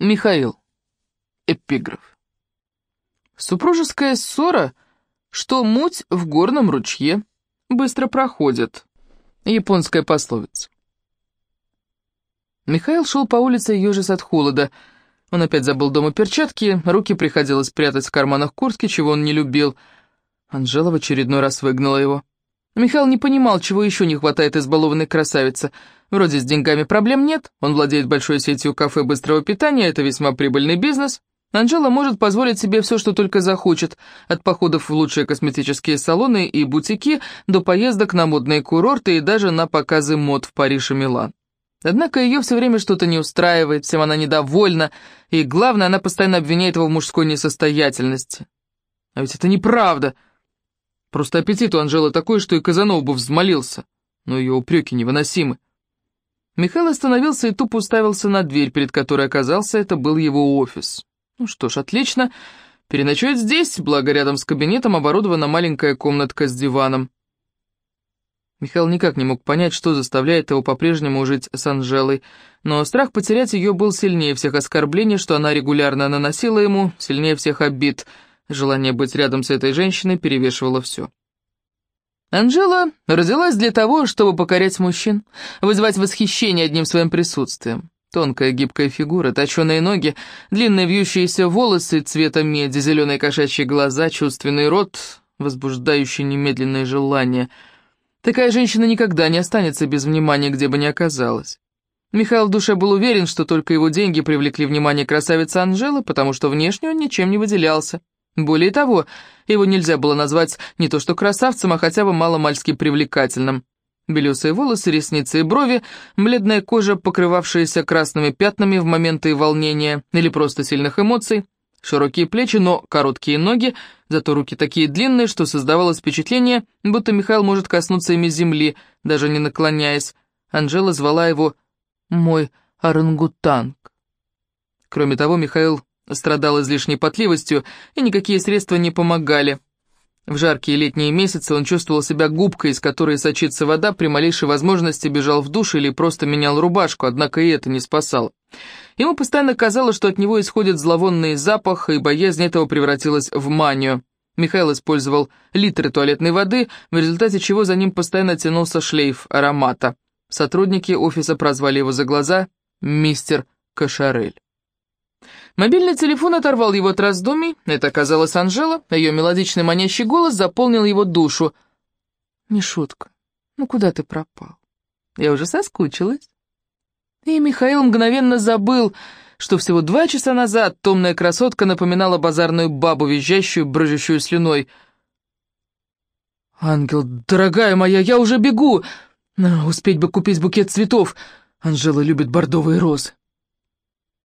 Михаил. Эпиграф. Супружеская ссора, что муть в горном ручье, быстро проходит. Японская пословица. Михаил шел по улице, ежась от холода. Он опять забыл дома перчатки, руки приходилось прятать в карманах куртки, чего он не любил. Анжела в очередной раз выгнала его. Михаил не понимал, чего еще не хватает избалованной красавицы. Вроде с деньгами проблем нет, он владеет большой сетью кафе быстрого питания, это весьма прибыльный бизнес. Анжела может позволить себе все, что только захочет, от походов в лучшие косметические салоны и бутики до поездок на модные курорты и даже на показы мод в Париж и Милан. Однако ее все время что-то не устраивает, всем она недовольна, и, главное, она постоянно обвиняет его в мужской несостоятельности. А ведь это неправда. Просто аппетит у Анжелы такой, что и Казанов бы взмолился, но ее упреки невыносимы. Михаил остановился и тупо уставился на дверь, перед которой оказался, это был его офис. Ну что ж, отлично, переночует здесь, благо рядом с кабинетом оборудована маленькая комнатка с диваном. Михаил никак не мог понять, что заставляет его по-прежнему жить с Анжелой, но страх потерять ее был сильнее всех оскорблений, что она регулярно наносила ему, сильнее всех обид. Желание быть рядом с этой женщиной перевешивало все. Анжела родилась для того, чтобы покорять мужчин, вызывать восхищение одним своим присутствием. Тонкая гибкая фигура, точеные ноги, длинные вьющиеся волосы цвета меди, зеленые кошачьи глаза, чувственный рот, возбуждающий немедленное желание — Такая женщина никогда не останется без внимания, где бы ни оказалась. Михаил в душе был уверен, что только его деньги привлекли внимание красавицы Анжелы, потому что внешне он ничем не выделялся. Более того, его нельзя было назвать не то что красавцем, а хотя бы маломальски привлекательным. Белесые волосы, ресницы и брови, бледная кожа, покрывавшаяся красными пятнами в моменты волнения или просто сильных эмоций — Широкие плечи, но короткие ноги, зато руки такие длинные, что создавалось впечатление, будто Михаил может коснуться ими земли, даже не наклоняясь. Анжела звала его «мой орангутанг». Кроме того, Михаил страдал излишней потливостью, и никакие средства не помогали. В жаркие летние месяцы он чувствовал себя губкой, из которой сочится вода, при малейшей возможности бежал в душ или просто менял рубашку, однако и это не спасало. Ему постоянно казалось, что от него исходит зловонный запах, и боязнь этого превратилась в манию. Михаил использовал литры туалетной воды, в результате чего за ним постоянно тянулся шлейф аромата. Сотрудники офиса прозвали его за глаза «Мистер Кашарель». Мобильный телефон оторвал его от раздумий, это оказалась Анжела, ее мелодичный манящий голос заполнил его душу. «Мишутка, ну куда ты пропал? Я уже соскучилась». И Михаил мгновенно забыл, что всего два часа назад томная красотка напоминала базарную бабу, визжащую, брыжущую слюной. «Ангел, дорогая моя, я уже бегу! Успеть бы купить букет цветов. Анжела любит бордовые розы.